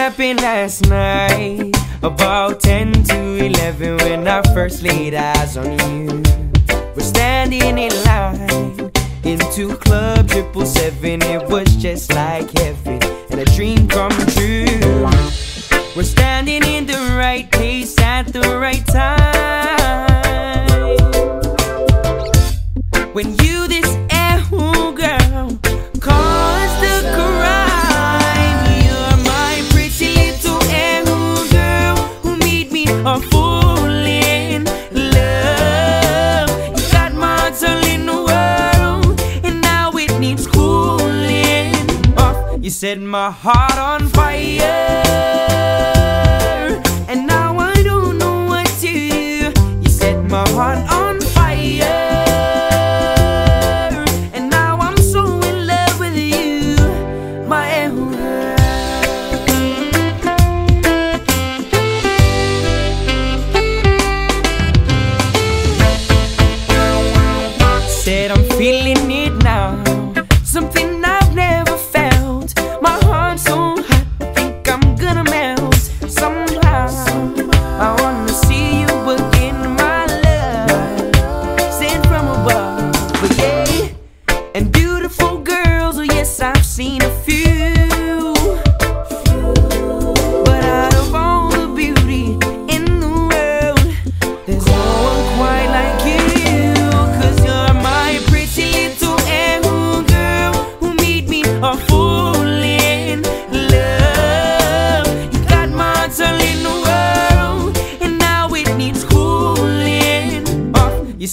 happened last night, about 10 to 11, when I first laid eyes on you. We're standing in line into Club 777, it was just like heaven, and a dream come true. We're standing in the right place at the right time. When you You set my heart on fire.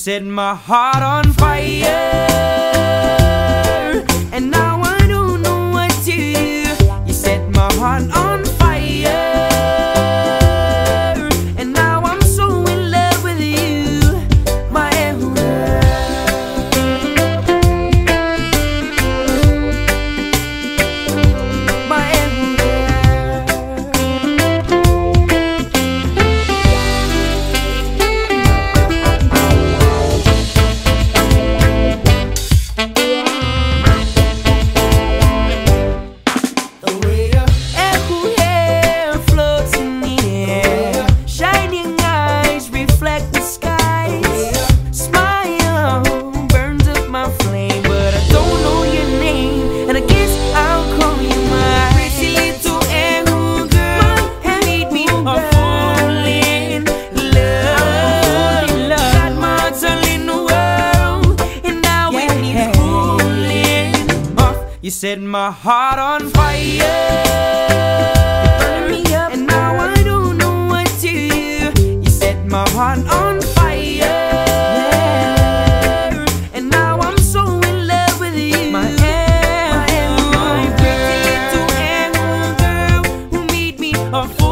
set my heart on fire. set my heart on fire. Burn me up. And now I don't know what to do. You set my heart on fire. Yeah. And now I'm so in love with you. My am, my my girl. Pretty girl who made me a fool.